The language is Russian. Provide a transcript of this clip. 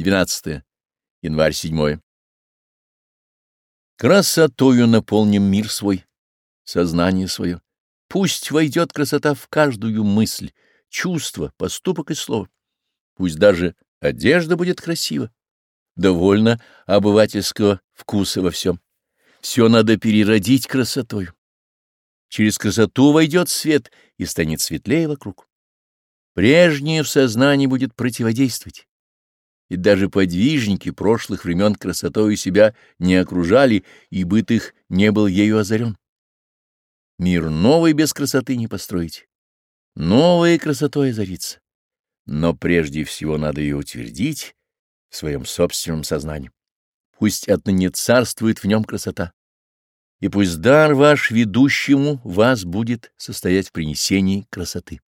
12 январь 7. Красотою наполним мир свой, сознание свое. Пусть войдет красота в каждую мысль, чувство, поступок и слово. Пусть даже одежда будет красива. Довольно обывательского вкуса во всем. Все надо переродить красотой Через красоту войдет свет и станет светлее вокруг. Прежнее в сознании будет противодействовать и даже подвижники прошлых времен красотою себя не окружали, и быт их не был ею озарен. Мир новый без красоты не построить. Новой красотой озариться. Но прежде всего надо ее утвердить в своем собственном сознании. Пусть отныне царствует в нем красота. И пусть дар ваш ведущему вас будет состоять в принесении красоты.